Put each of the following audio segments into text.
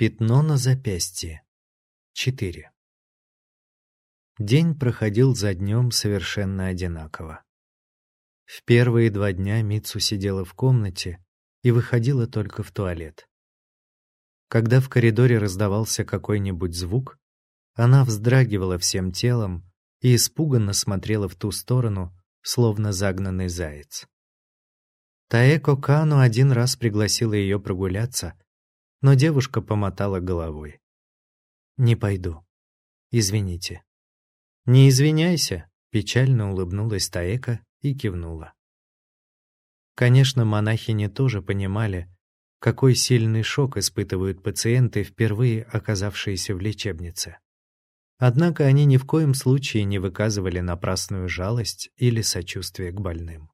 Пятно на запястье. 4. День проходил за днем совершенно одинаково. В первые два дня Митсу сидела в комнате и выходила только в туалет. Когда в коридоре раздавался какой-нибудь звук, она вздрагивала всем телом и испуганно смотрела в ту сторону, словно загнанный заяц. Таэко Кану один раз пригласила ее прогуляться, но девушка помотала головой. «Не пойду. Извините». «Не извиняйся», — печально улыбнулась Таэка и кивнула. Конечно, монахини тоже понимали, какой сильный шок испытывают пациенты, впервые оказавшиеся в лечебнице. Однако они ни в коем случае не выказывали напрасную жалость или сочувствие к больным.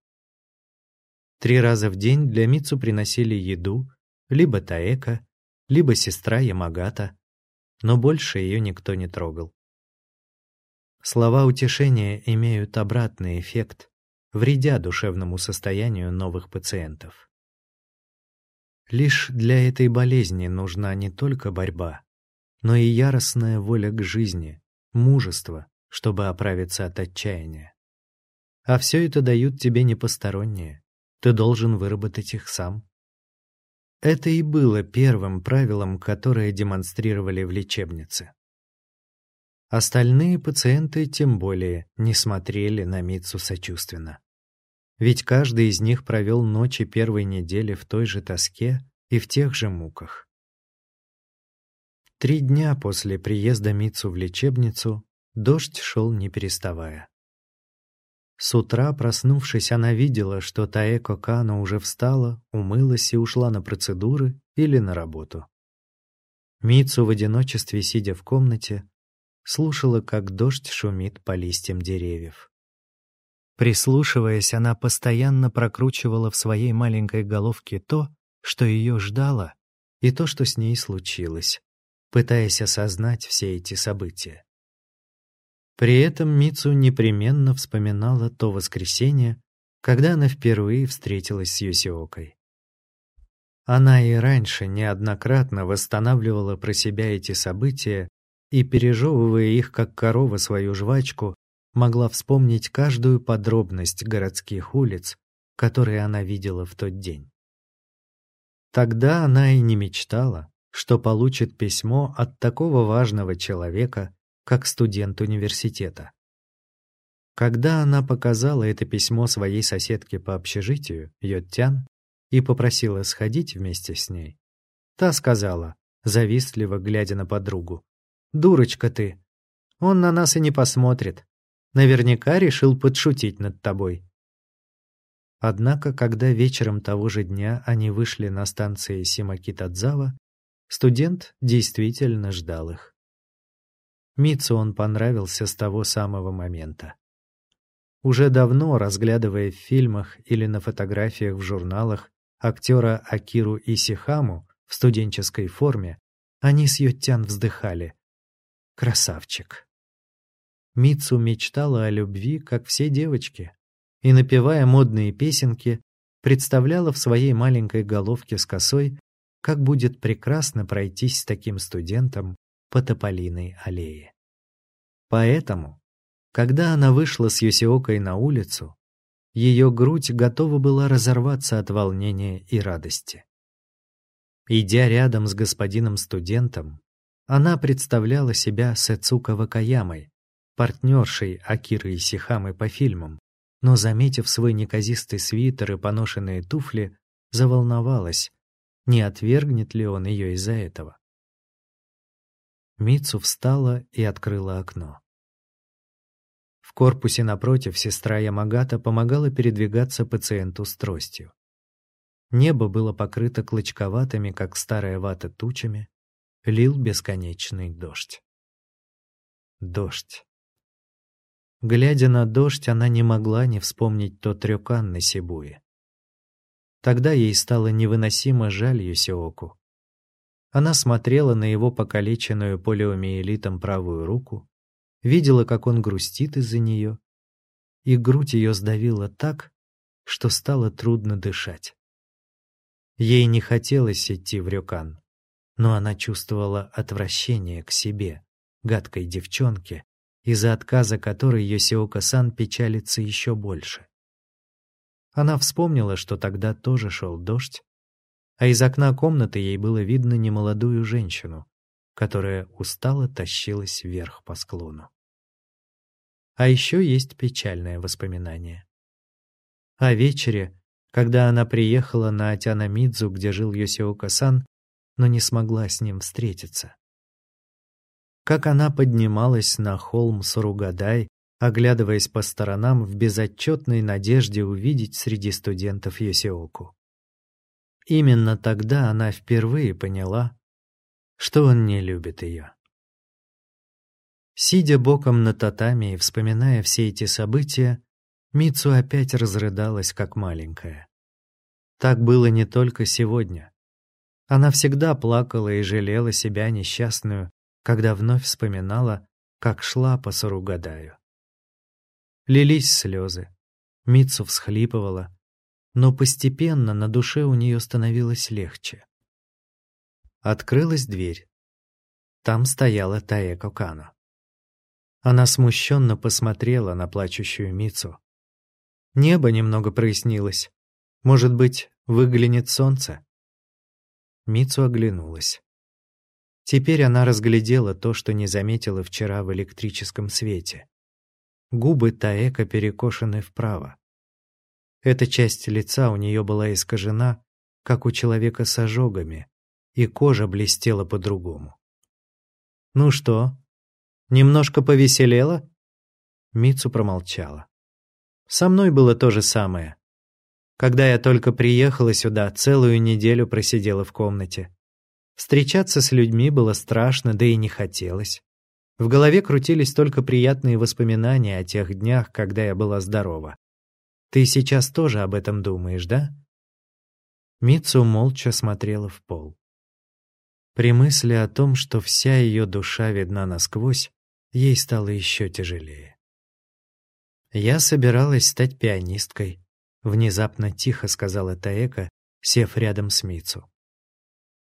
Три раза в день для Мицу приносили еду, либо Таэка, либо сестра Ямагата, но больше ее никто не трогал. Слова утешения имеют обратный эффект, вредя душевному состоянию новых пациентов. Лишь для этой болезни нужна не только борьба, но и яростная воля к жизни, мужество, чтобы оправиться от отчаяния. А все это дают тебе не посторонние, ты должен выработать их сам. Это и было первым правилом, которое демонстрировали в лечебнице. Остальные пациенты тем более не смотрели на Митсу сочувственно. Ведь каждый из них провел ночи первой недели в той же тоске и в тех же муках. Три дня после приезда Митсу в лечебницу дождь шел не переставая. С утра, проснувшись, она видела, что Таэко Кано уже встала, умылась и ушла на процедуры или на работу. Мицу в одиночестве, сидя в комнате, слушала, как дождь шумит по листьям деревьев. Прислушиваясь, она постоянно прокручивала в своей маленькой головке то, что ее ждало, и то, что с ней случилось, пытаясь осознать все эти события. При этом Мицу непременно вспоминала то воскресенье, когда она впервые встретилась с Юсиокой. Она и раньше неоднократно восстанавливала про себя эти события и, пережевывая их как корова свою жвачку, могла вспомнить каждую подробность городских улиц, которые она видела в тот день. Тогда она и не мечтала, что получит письмо от такого важного человека, как студент университета. Когда она показала это письмо своей соседке по общежитию, Йоттян, и попросила сходить вместе с ней, та сказала, завистливо глядя на подругу, «Дурочка ты! Он на нас и не посмотрит. Наверняка решил подшутить над тобой. Однако, когда вечером того же дня они вышли на станции Симакитадзава, студент действительно ждал их. Митсу он понравился с того самого момента. Уже давно, разглядывая в фильмах или на фотографиях в журналах актера Акиру Исихаму в студенческой форме, они с Йоттян вздыхали. Красавчик. Мицу мечтала о любви, как все девочки, и, напевая модные песенки, представляла в своей маленькой головке с косой, как будет прекрасно пройтись с таким студентом по Тополиной аллее. Поэтому, когда она вышла с Юсиокой на улицу, ее грудь готова была разорваться от волнения и радости. Идя рядом с господином студентом, она представляла себя Сэцука Вакаямой, партнершей Акиры и Сихамы по фильмам, но, заметив свой неказистый свитер и поношенные туфли, заволновалась, не отвергнет ли он ее из-за этого. Мицу встала и открыла окно. В корпусе напротив сестра Ямагата помогала передвигаться пациенту с тростью. Небо было покрыто клочковатыми, как старая вата, тучами, лил бесконечный дождь. Дождь. Глядя на дождь, она не могла не вспомнить тот рюкан на Сибуе. Тогда ей стало невыносимо жаль Юсиоку. Она смотрела на его покалеченную полиомиелитом правую руку, видела, как он грустит из-за нее, и грудь ее сдавила так, что стало трудно дышать. Ей не хотелось идти в рюкан. но она чувствовала отвращение к себе, гадкой девчонке, из-за отказа которой Йосиока-сан печалится еще больше. Она вспомнила, что тогда тоже шел дождь, а из окна комнаты ей было видно немолодую женщину, которая устало тащилась вверх по склону. А еще есть печальное воспоминание. О вечере, когда она приехала на Атянамидзу, где жил Йосиока-сан, но не смогла с ним встретиться. Как она поднималась на холм Суругадай, оглядываясь по сторонам в безотчетной надежде увидеть среди студентов Йосиоку. Именно тогда она впервые поняла, что он не любит ее. Сидя боком на татами и вспоминая все эти события, Мицу опять разрыдалась, как маленькая. Так было не только сегодня. Она всегда плакала и жалела себя несчастную, когда вновь вспоминала, как шла по Саругадаю. Лились слезы. Мицу всхлипывала, но постепенно на душе у нее становилось легче. Открылась дверь. Там стояла Таэко Кано. Она смущенно посмотрела на плачущую Мицу. Небо немного прояснилось. Может быть, выглянет солнце? Мицу оглянулась. Теперь она разглядела то, что не заметила вчера в электрическом свете. Губы Таэка перекошены вправо. Эта часть лица у нее была искажена, как у человека с ожогами, и кожа блестела по-другому. «Ну что, немножко повеселела?» Мицу промолчала. «Со мной было то же самое. Когда я только приехала сюда, целую неделю просидела в комнате. Встречаться с людьми было страшно, да и не хотелось. В голове крутились только приятные воспоминания о тех днях, когда я была здорова. Ты сейчас тоже об этом думаешь, да? Мицу молча смотрела в пол. При мысли о том, что вся ее душа видна насквозь, ей стало еще тяжелее. «Я собиралась стать пианисткой», — внезапно тихо сказала Таэка, сев рядом с Мицу.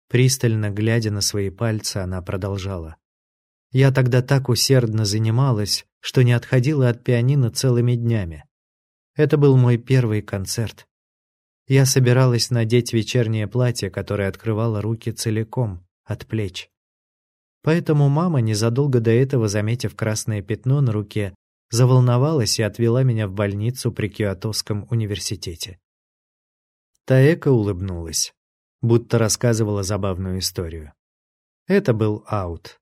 Пристально глядя на свои пальцы, она продолжала. «Я тогда так усердно занималась, что не отходила от пианино целыми днями. Это был мой первый концерт. Я собиралась надеть вечернее платье, которое открывало руки целиком, от плеч. Поэтому мама, незадолго до этого, заметив красное пятно на руке, заволновалась и отвела меня в больницу при Киотовском университете. Таэка улыбнулась, будто рассказывала забавную историю. Это был аут.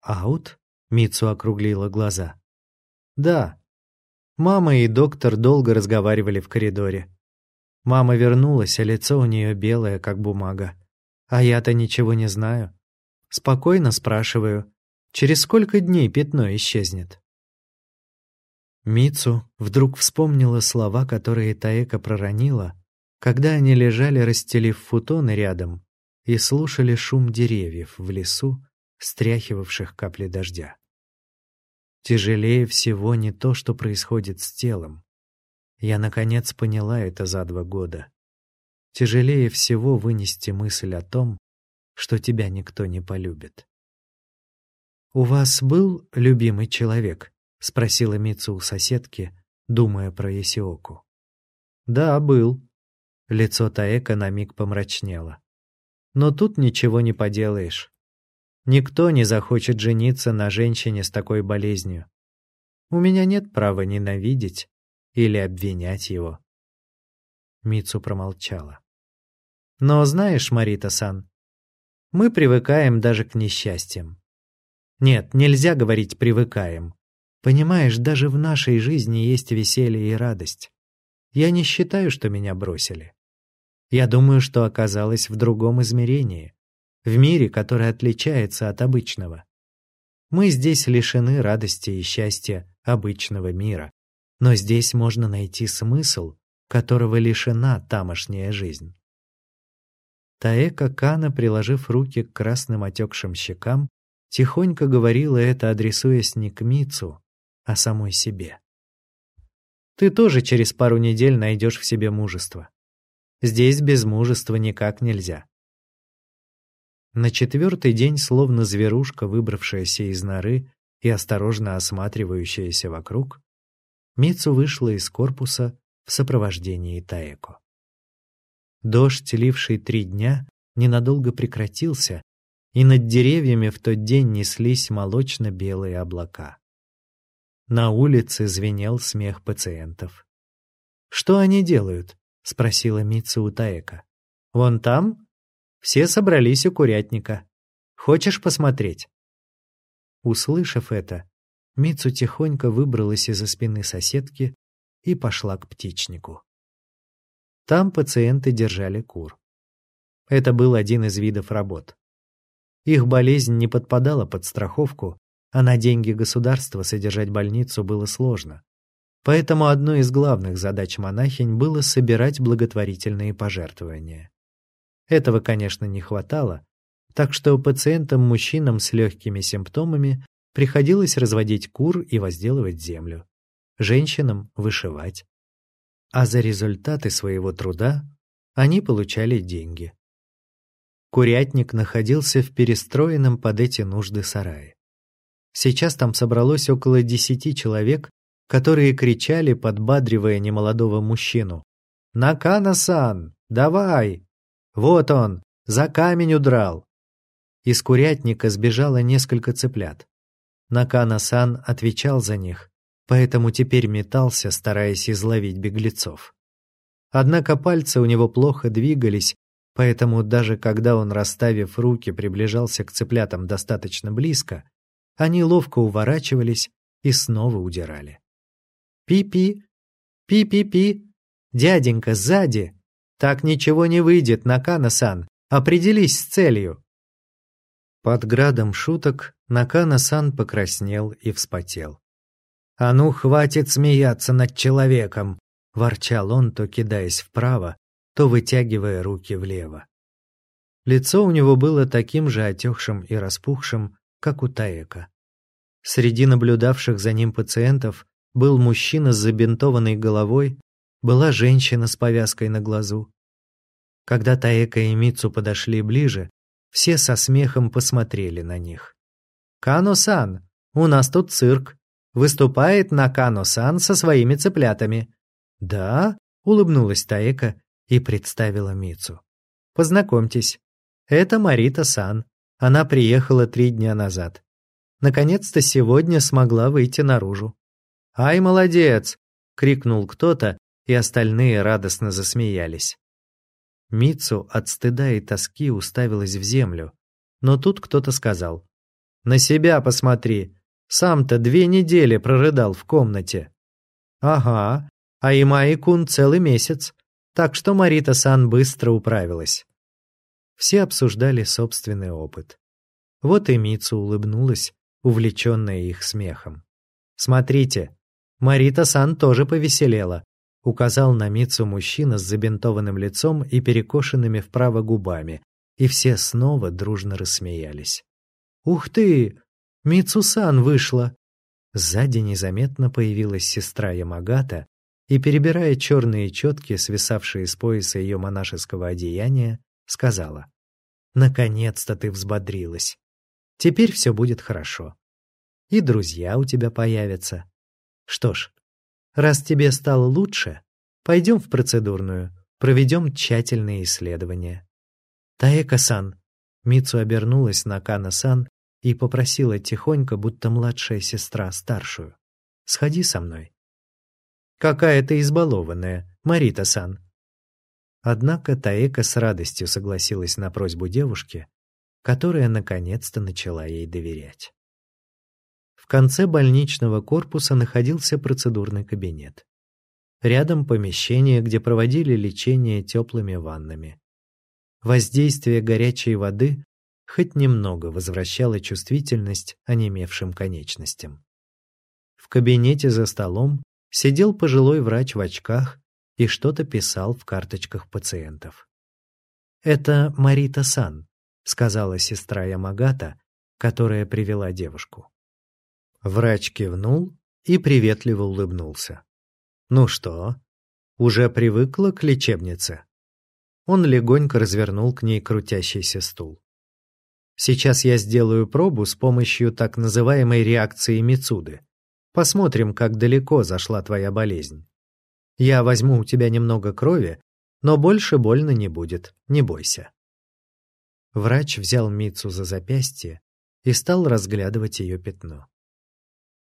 «Аут?» — Мицу округлила глаза. «Да, Мама и доктор долго разговаривали в коридоре. Мама вернулась, а лицо у нее белое, как бумага. А я-то ничего не знаю. Спокойно спрашиваю, через сколько дней пятно исчезнет? Мицу вдруг вспомнила слова, которые Таэка проронила, когда они лежали, расстелив футоны рядом, и слушали шум деревьев в лесу, стряхивавших капли дождя. Тяжелее всего не то, что происходит с телом. Я, наконец, поняла это за два года. Тяжелее всего вынести мысль о том, что тебя никто не полюбит. «У вас был любимый человек?» — спросила Митсу у соседки, думая про Есиоку. «Да, был». Лицо Таэка на миг помрачнело. «Но тут ничего не поделаешь. Никто не захочет жениться на женщине с такой болезнью. У меня нет права ненавидеть или обвинять его. Мицу промолчала. Но знаешь, Марита-сан, мы привыкаем даже к несчастьям. Нет, нельзя говорить «привыкаем». Понимаешь, даже в нашей жизни есть веселье и радость. Я не считаю, что меня бросили. Я думаю, что оказалась в другом измерении в мире, который отличается от обычного. Мы здесь лишены радости и счастья обычного мира, но здесь можно найти смысл, которого лишена тамошняя жизнь. Таэка Кана, приложив руки к красным отекшим щекам, тихонько говорила это, адресуясь не к Мицу, а самой себе. Ты тоже через пару недель найдешь в себе мужество. Здесь без мужества никак нельзя. На четвертый день, словно зверушка, выбравшаяся из норы и осторожно осматривающаяся вокруг, Мицу вышла из корпуса в сопровождении Таэко. Дождь, ливший три дня, ненадолго прекратился, и над деревьями в тот день неслись молочно-белые облака. На улице звенел смех пациентов. «Что они делают?» — спросила Митсу у Таэка. «Вон там? Все собрались у курятника. Хочешь посмотреть?» Услышав это, Мицу тихонько выбралась из-за спины соседки и пошла к птичнику. Там пациенты держали кур. Это был один из видов работ. Их болезнь не подпадала под страховку, а на деньги государства содержать больницу было сложно. Поэтому одной из главных задач монахинь было собирать благотворительные пожертвования. Этого, конечно, не хватало, так что пациентам-мужчинам с легкими симптомами приходилось разводить кур и возделывать землю, женщинам вышивать. А за результаты своего труда они получали деньги. Курятник находился в перестроенном под эти нужды сарае. Сейчас там собралось около десяти человек, которые кричали, подбадривая немолодого мужчину. «Накана-сан! Давай! Вот он! За камень удрал!» Из курятника сбежало несколько цыплят. Накана-сан отвечал за них, поэтому теперь метался, стараясь изловить беглецов. Однако пальцы у него плохо двигались, поэтому даже когда он, расставив руки, приближался к цыплятам достаточно близко, они ловко уворачивались и снова удирали. «Пи-пи! Пи-пи-пи! Дяденька, сзади! Так ничего не выйдет, Накана-сан! Определись с целью!» Под градом шуток Накана-сан покраснел и вспотел. «А ну, хватит смеяться над человеком!» — ворчал он, то кидаясь вправо, то вытягивая руки влево. Лицо у него было таким же отекшим и распухшим, как у Таэка. Среди наблюдавших за ним пациентов был мужчина с забинтованной головой, была женщина с повязкой на глазу. Когда Таэка и Мицу подошли ближе, все со смехом посмотрели на них. «Кано-сан, у нас тут цирк. Выступает на Кано-сан со своими цыплятами». «Да?» — улыбнулась Таэка и представила Мицу. «Познакомьтесь, это Марита-сан. Она приехала три дня назад. Наконец-то сегодня смогла выйти наружу. «Ай, молодец!» — крикнул кто-то, и остальные радостно засмеялись. Мицу от стыда и тоски уставилась в землю, но тут кто-то сказал. «На себя посмотри! Сам-то две недели прорыдал в комнате». «Ага, а Имаи-кун целый месяц, так что Марита-сан быстро управилась». Все обсуждали собственный опыт. Вот и Мицу улыбнулась, увлеченная их смехом. «Смотрите, Марита-сан тоже повеселела», указал на Мицу мужчина с забинтованным лицом и перекошенными вправо губами, и все снова дружно рассмеялись. «Ух ты! Мицу-сан вышла!» Сзади незаметно появилась сестра Ямагата и, перебирая черные четки, свисавшие с пояса ее монашеского одеяния, сказала «Наконец-то ты взбодрилась!» Теперь все будет хорошо. И друзья у тебя появятся. Что ж, раз тебе стало лучше, пойдем в процедурную, проведем тщательные исследования. Таэка-сан, Мицу обернулась на Кана-сан и попросила тихонько, будто младшая сестра старшую. «Сходи со мной». «Какая ты избалованная, Марита-сан». Однако Таэка с радостью согласилась на просьбу девушки которая наконец-то начала ей доверять. В конце больничного корпуса находился процедурный кабинет. Рядом помещение, где проводили лечение теплыми ваннами. Воздействие горячей воды хоть немного возвращало чувствительность онемевшим конечностям. В кабинете за столом сидел пожилой врач в очках и что-то писал в карточках пациентов. Это Марита Сан, сказала сестра Ямагата, которая привела девушку. Врач кивнул и приветливо улыбнулся. «Ну что, уже привыкла к лечебнице?» Он легонько развернул к ней крутящийся стул. Сейчас я сделаю пробу с помощью так называемой реакции Мицуды. Посмотрим, как далеко зашла твоя болезнь. Я возьму у тебя немного крови, но больше больно не будет, не бойся. Врач взял Мицу за запястье и стал разглядывать ее пятно.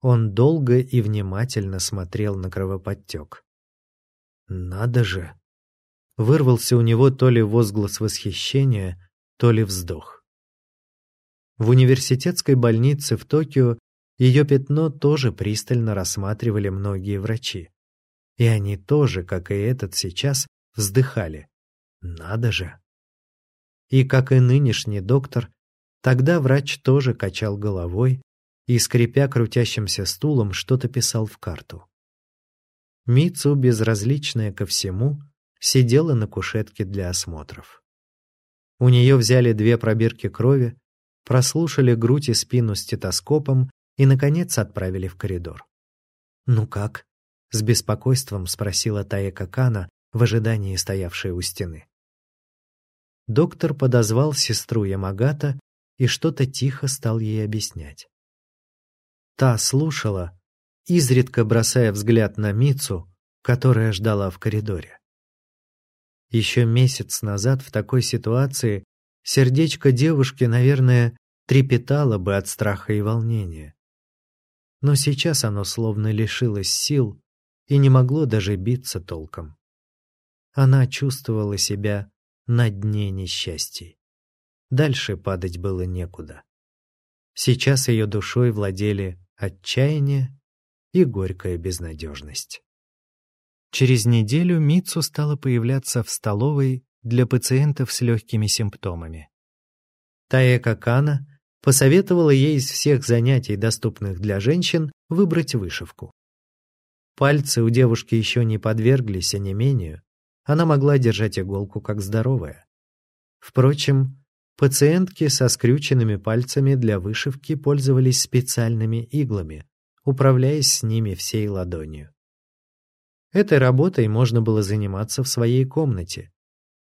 Он долго и внимательно смотрел на кровоподтек. «Надо же!» Вырвался у него то ли возглас восхищения, то ли вздох. В университетской больнице в Токио ее пятно тоже пристально рассматривали многие врачи. И они тоже, как и этот сейчас, вздыхали. Надо же! И, как и нынешний доктор, тогда врач тоже качал головой и, скрипя крутящимся стулом, что-то писал в карту. Мицу, безразличная ко всему, сидела на кушетке для осмотров. У нее взяли две пробирки крови, прослушали грудь и спину стетоскопом и, наконец, отправили в коридор. «Ну как?» — с беспокойством спросила Таека Кана, в ожидании стоявшей у стены. Доктор подозвал сестру Ямагата и что-то тихо стал ей объяснять. Та слушала, изредка бросая взгляд на Мицу, которая ждала в коридоре. Еще месяц назад в такой ситуации сердечко девушки, наверное, трепетало бы от страха и волнения. Но сейчас оно словно лишилось сил и не могло даже биться толком. Она чувствовала себя на дне несчастий. Дальше падать было некуда. Сейчас ее душой владели отчаяние и горькая безнадежность. Через неделю Мицу стала появляться в столовой для пациентов с легкими симптомами. Таэка Кана посоветовала ей из всех занятий, доступных для женщин, выбрать вышивку. Пальцы у девушки еще не подверглись онемению, она могла держать иголку как здоровая. Впрочем, пациентки со скрюченными пальцами для вышивки пользовались специальными иглами, управляясь с ними всей ладонью. Этой работой можно было заниматься в своей комнате.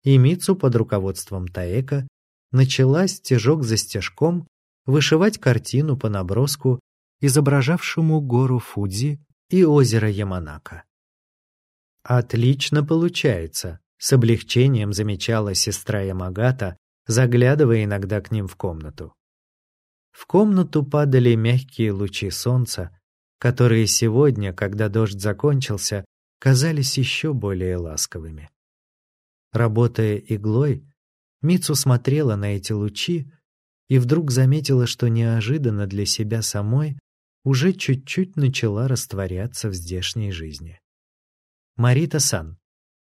И Мицу под руководством Таэка начала стежок за стежком вышивать картину по наброску, изображавшему гору Фудзи и озеро Яманака. «Отлично получается», — с облегчением замечала сестра Ямагата, заглядывая иногда к ним в комнату. В комнату падали мягкие лучи солнца, которые сегодня, когда дождь закончился, казались еще более ласковыми. Работая иглой, Мицу смотрела на эти лучи и вдруг заметила, что неожиданно для себя самой уже чуть-чуть начала растворяться в здешней жизни. «Марита-сан,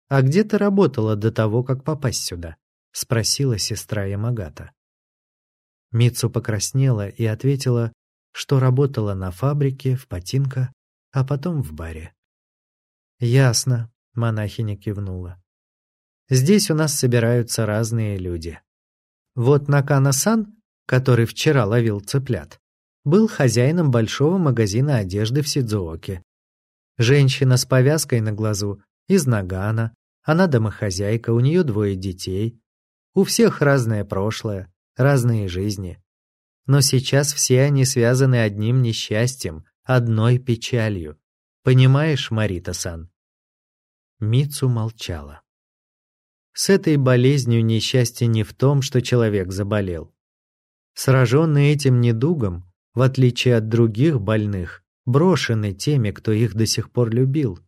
а где ты работала до того, как попасть сюда?» — спросила сестра Ямагата. Мицу покраснела и ответила, что работала на фабрике, в Патинко, а потом в баре. «Ясно», — монахиня кивнула. «Здесь у нас собираются разные люди. Вот Накана-сан, который вчера ловил цыплят, был хозяином большого магазина одежды в Сидзуоке. Женщина с повязкой на глазу из Нагана, она домохозяйка, у нее двое детей. У всех разное прошлое, разные жизни. Но сейчас все они связаны одним несчастьем, одной печалью. Понимаешь, Марита-сан?» Мицу молчала. С этой болезнью несчастье не в том, что человек заболел. Сраженный этим недугом, в отличие от других больных, брошены теми, кто их до сих пор любил,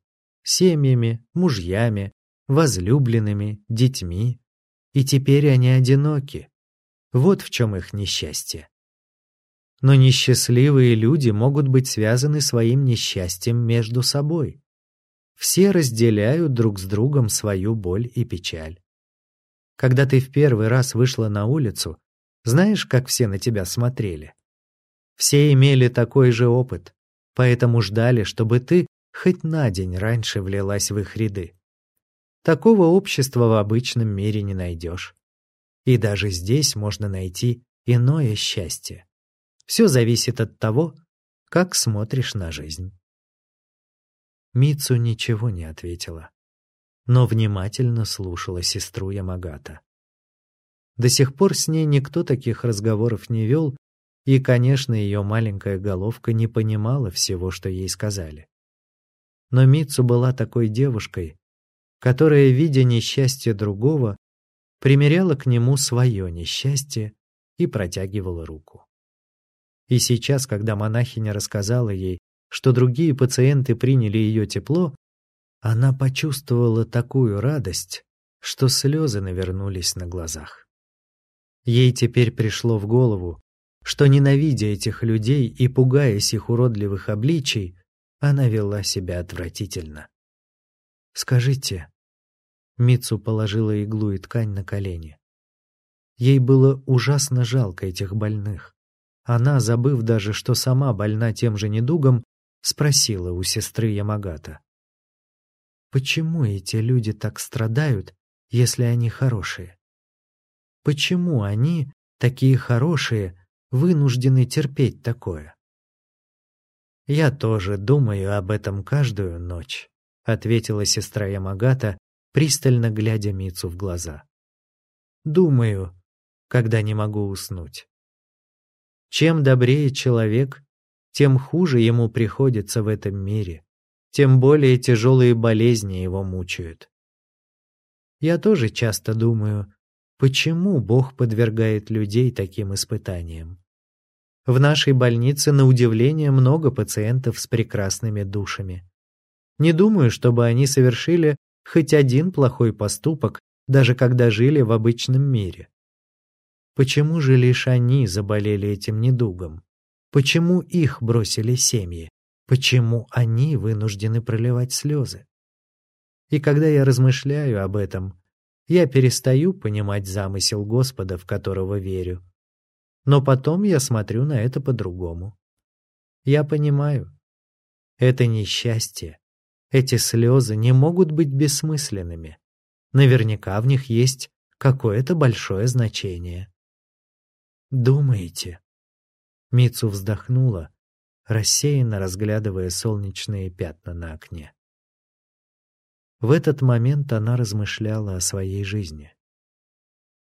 семьями, мужьями, возлюбленными, детьми. И теперь они одиноки. Вот в чем их несчастье. Но несчастливые люди могут быть связаны своим несчастьем между собой. Все разделяют друг с другом свою боль и печаль. Когда ты в первый раз вышла на улицу, знаешь, как все на тебя смотрели? Все имели такой же опыт поэтому ждали, чтобы ты хоть на день раньше влилась в их ряды. Такого общества в обычном мире не найдешь. И даже здесь можно найти иное счастье. Все зависит от того, как смотришь на жизнь. Мицу ничего не ответила, но внимательно слушала сестру Ямагата. До сих пор с ней никто таких разговоров не вел, и, конечно, ее маленькая головка не понимала всего, что ей сказали. Но Мицу была такой девушкой, которая, видя несчастье другого, примеряла к нему свое несчастье и протягивала руку. И сейчас, когда монахиня рассказала ей, что другие пациенты приняли ее тепло, она почувствовала такую радость, что слезы навернулись на глазах. Ей теперь пришло в голову, что, ненавидя этих людей и пугаясь их уродливых обличий, она вела себя отвратительно. «Скажите...» Мицу положила иглу и ткань на колени. Ей было ужасно жалко этих больных. Она, забыв даже, что сама больна тем же недугом, спросила у сестры Ямагата. «Почему эти люди так страдают, если они хорошие? Почему они, такие хорошие, вынуждены терпеть такое?» «Я тоже думаю об этом каждую ночь», — ответила сестра Ямагата, пристально глядя Мицу в глаза. «Думаю, когда не могу уснуть. Чем добрее человек, тем хуже ему приходится в этом мире, тем более тяжелые болезни его мучают. Я тоже часто думаю, почему Бог подвергает людей таким испытаниям. В нашей больнице, на удивление, много пациентов с прекрасными душами. Не думаю, чтобы они совершили хоть один плохой поступок, даже когда жили в обычном мире. Почему же лишь они заболели этим недугом? Почему их бросили семьи? Почему они вынуждены проливать слезы? И когда я размышляю об этом, я перестаю понимать замысел Господа, в которого верю, но потом я смотрю на это по-другому. Я понимаю, это несчастье, эти слезы не могут быть бессмысленными. Наверняка в них есть какое-то большое значение. «Думаете?» Мицу вздохнула, рассеянно разглядывая солнечные пятна на окне. В этот момент она размышляла о своей жизни.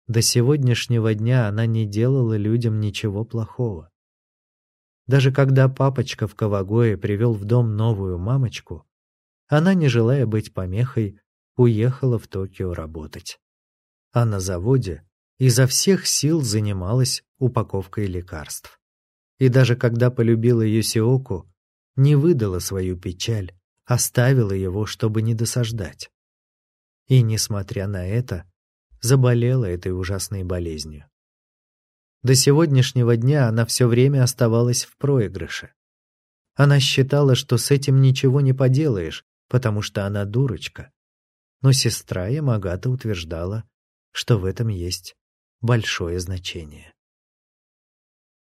До сегодняшнего дня она не делала людям ничего плохого. Даже когда папочка в Кавагое привел в дом новую мамочку, она, не желая быть помехой, уехала в Токио работать. А на заводе изо всех сил занималась упаковкой лекарств. И даже когда полюбила Юсиоку, не выдала свою печаль, оставила его, чтобы не досаждать. И, несмотря на это, заболела этой ужасной болезнью. До сегодняшнего дня она все время оставалась в проигрыше. Она считала, что с этим ничего не поделаешь, потому что она дурочка. Но сестра Ямагата утверждала, что в этом есть большое значение.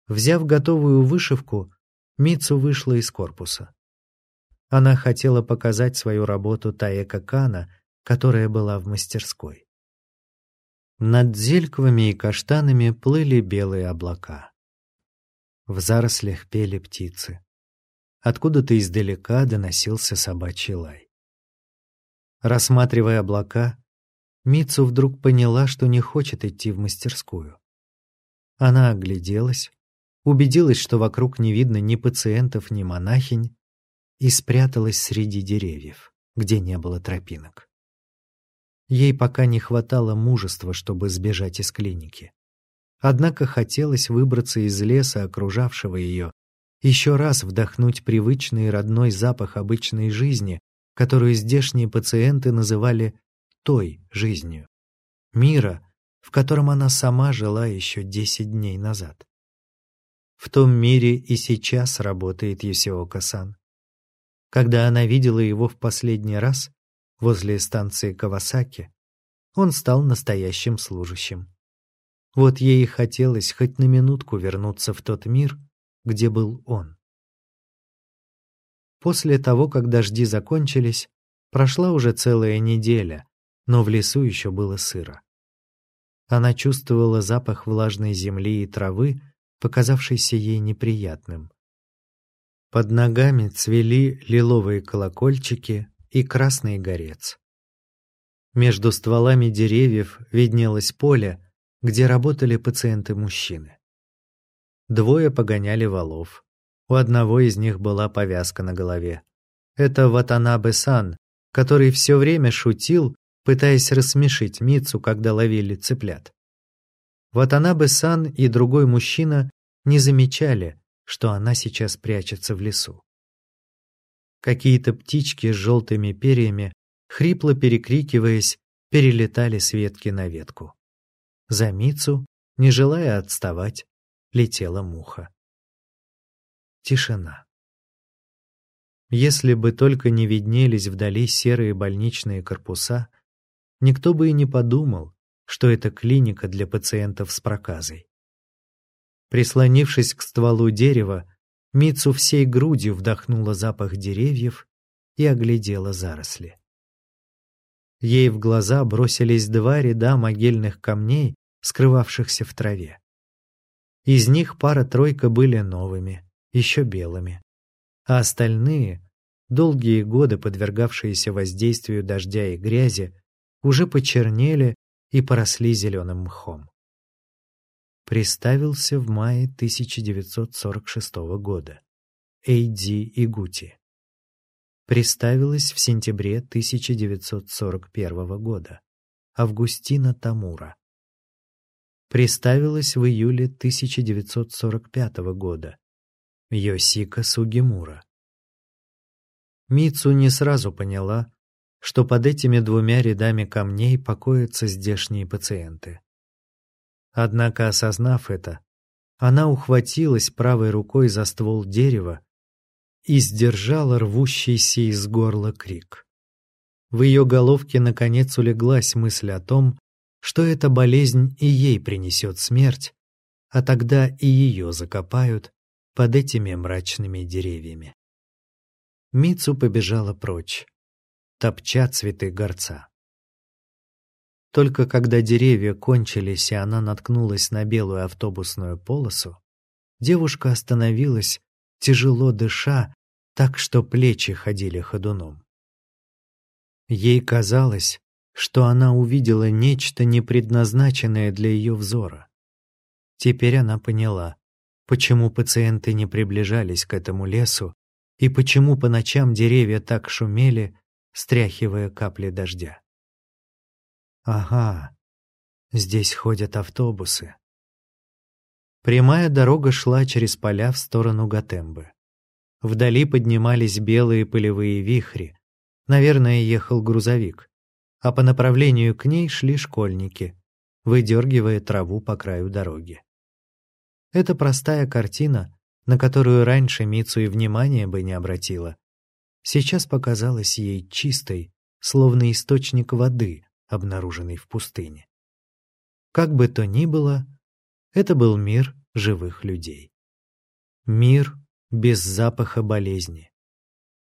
Взяв готовую вышивку, Мицу вышла из корпуса. Она хотела показать свою работу Таэка Кана, которая была в мастерской. Над зельковыми и каштанами плыли белые облака. В зарослях пели птицы. Откуда-то издалека доносился собачий лай. Рассматривая облака, Мицу вдруг поняла, что не хочет идти в мастерскую. Она огляделась, убедилась, что вокруг не видно ни пациентов, ни монахинь, и спряталась среди деревьев, где не было тропинок. Ей пока не хватало мужества, чтобы сбежать из клиники. Однако хотелось выбраться из леса, окружавшего ее, еще раз вдохнуть привычный родной запах обычной жизни, которую здешние пациенты называли той жизнью. Мира, в котором она сама жила еще десять дней назад. В том мире и сейчас работает Юсиока-сан. Когда она видела его в последний раз, возле станции Кавасаки, он стал настоящим служащим. Вот ей хотелось хоть на минутку вернуться в тот мир, где был он. После того, как дожди закончились, прошла уже целая неделя, но в лесу еще было сыро. Она чувствовала запах влажной земли и травы, показавшийся ей неприятным. Под ногами цвели лиловые колокольчики и красный горец. Между стволами деревьев виднелось поле, где работали пациенты-мужчины. Двое погоняли валов. У одного из них была повязка на голове. Это Ватанабе-сан, который все время шутил, пытаясь рассмешить Мицу, когда ловили цыплят. Ватанабе-сан и другой мужчина не замечали, что она сейчас прячется в лесу. Какие-то птички с желтыми перьями, хрипло перекрикиваясь, перелетали с ветки на ветку. За Мицу, не желая отставать, летела муха. Тишина. Если бы только не виднелись вдали серые больничные корпуса, никто бы и не подумал, что это клиника для пациентов с проказой. Прислонившись к стволу дерева, Мицу всей грудью вдохнула запах деревьев и оглядела заросли. Ей в глаза бросились два ряда могильных камней, скрывавшихся в траве. Из них пара-тройка были новыми, еще белыми, а остальные долгие годы подвергавшиеся воздействию дождя и грязи, уже почернели и поросли зеленым мхом. Приставился в мае 1946 года. Эйди Игути. Приставилась в сентябре 1941 года. Августина Тамура. Приставилась в июле 1945 года. Йосика Сугимура. Мицу не сразу поняла, что под этими двумя рядами камней покоятся здешние пациенты. Однако, осознав это, она ухватилась правой рукой за ствол дерева и сдержала рвущийся из горла крик. В ее головке наконец улеглась мысль о том, что эта болезнь и ей принесет смерть, а тогда и ее закопают под этими мрачными деревьями. Мицу побежала прочь, топча цветы горца. Только когда деревья кончились и она наткнулась на белую автобусную полосу, девушка остановилась, тяжело дыша, так что плечи ходили ходуном. Ей казалось, что она увидела нечто непредназначенное для ее взора. Теперь она поняла, почему пациенты не приближались к этому лесу и почему по ночам деревья так шумели, стряхивая капли дождя. Ага, здесь ходят автобусы. Прямая дорога шла через поля в сторону Гатембы. Вдали поднимались белые пылевые вихри. Наверное, ехал грузовик. А по направлению к ней шли школьники, выдергивая траву по краю дороги. Эта простая картина на которую раньше Мицу и внимания бы не обратила, сейчас показалась ей чистой, словно источник воды, обнаруженный в пустыне. Как бы то ни было, это был мир живых людей. Мир без запаха болезни.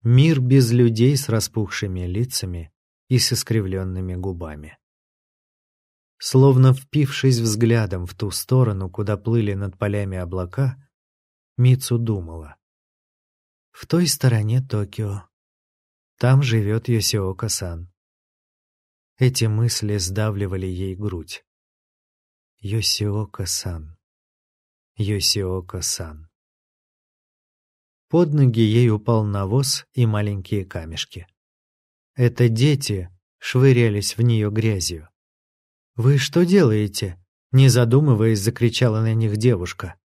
Мир без людей с распухшими лицами и с искривленными губами. Словно впившись взглядом в ту сторону, куда плыли над полями облака, Мицу думала. В той стороне Токио. Там живет Йосиока-сан. Эти мысли сдавливали ей грудь. Йосиока-сан. Йосиока-сан. Под ноги ей упал навоз и маленькие камешки. Это дети швырялись в нее грязью. «Вы что делаете?» Не задумываясь, закричала на них девушка.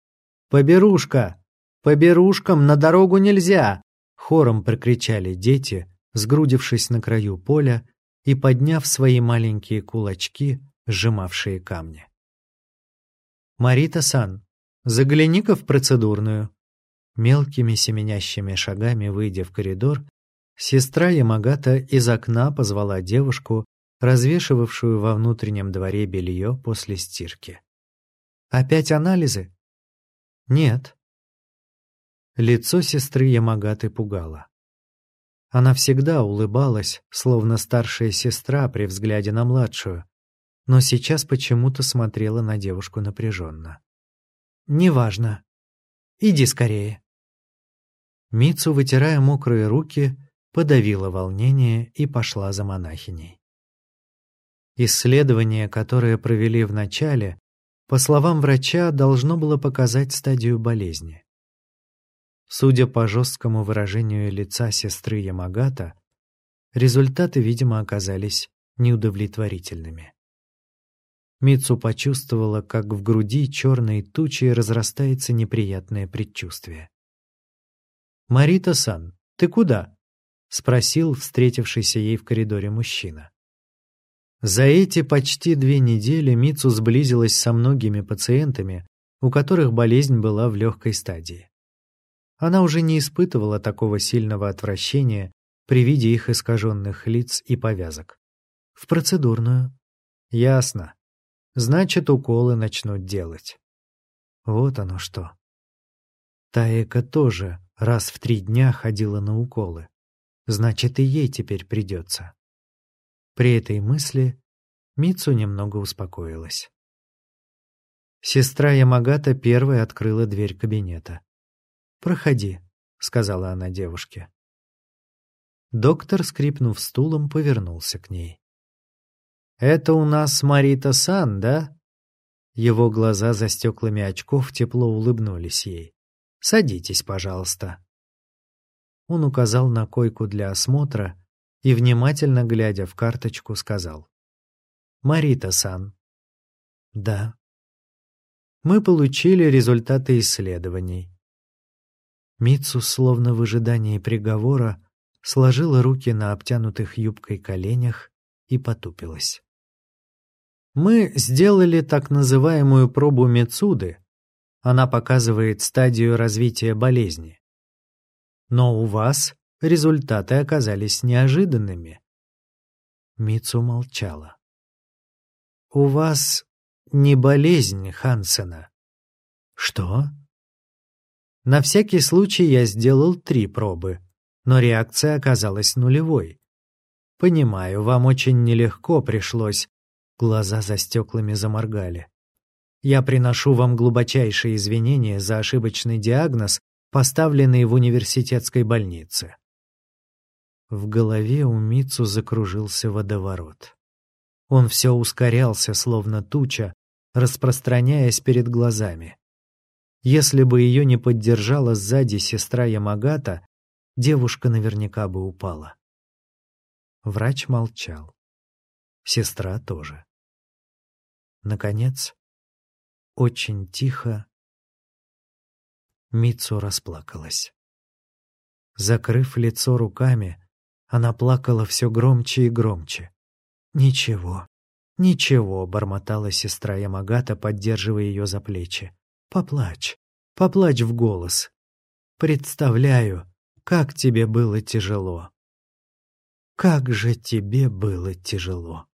«Поберушка! Поберушкам на дорогу нельзя!» Хором прокричали дети, сгрудившись на краю поля и подняв свои маленькие кулачки, сжимавшие камни. «Марита-сан, загляни-ка в процедурную». Мелкими семенящими шагами выйдя в коридор, сестра Ямагата из окна позвала девушку, развешивавшую во внутреннем дворе белье после стирки. «Опять анализы?» Нет. Лицо сестры Ямагаты пугало. Она всегда улыбалась, словно старшая сестра при взгляде на младшую, но сейчас почему-то смотрела на девушку напряженно. «Неважно. Иди скорее». Мицу, вытирая мокрые руки, подавила волнение и пошла за монахиней. Исследование, которое провели в начале, по словам врача, должно было показать стадию болезни. Судя по жесткому выражению лица сестры Ямагата, результаты, видимо, оказались неудовлетворительными. Мицу почувствовала, как в груди черной тучей разрастается неприятное предчувствие. «Марита-сан, ты куда?» — спросил встретившийся ей в коридоре мужчина. За эти почти две недели Мицу сблизилась со многими пациентами, у которых болезнь была в легкой стадии. Она уже не испытывала такого сильного отвращения при виде их искаженных лиц и повязок. В процедурную. Ясно. Значит, уколы начнут делать. Вот оно что. Таэка тоже раз в три дня ходила на уколы. Значит, и ей теперь придется. При этой мысли Мицу немного успокоилась. Сестра Ямагата первой открыла дверь кабинета. «Проходи», — сказала она девушке. Доктор, скрипнув стулом, повернулся к ней. «Это у нас Марита-сан, да?» Его глаза за стеклами очков тепло улыбнулись ей. «Садитесь, пожалуйста». Он указал на койку для осмотра и, внимательно глядя в карточку, сказал. «Марита-сан». «Да». «Мы получили результаты исследований». Мицу, словно в ожидании приговора, сложила руки на обтянутых юбкой коленях и потупилась. Мы сделали так называемую пробу Мецуды. Она показывает стадию развития болезни. Но у вас результаты оказались неожиданными. Мицу молчала. У вас не болезнь Хансена. Что? На всякий случай я сделал три пробы, но реакция оказалась нулевой. Понимаю, вам очень нелегко пришлось Глаза за стеклами заморгали. Я приношу вам глубочайшие извинения за ошибочный диагноз, поставленный в университетской больнице. В голове у Мицу закружился водоворот. Он все ускорялся, словно туча, распространяясь перед глазами. Если бы ее не поддержала сзади сестра Ямагата, девушка наверняка бы упала. Врач молчал. Сестра тоже. Наконец, очень тихо, Мицу расплакалась. Закрыв лицо руками, она плакала все громче и громче. «Ничего, ничего», — бормотала сестра Ямагата, поддерживая ее за плечи. «Поплачь, поплачь в голос. Представляю, как тебе было тяжело. Как же тебе было тяжело».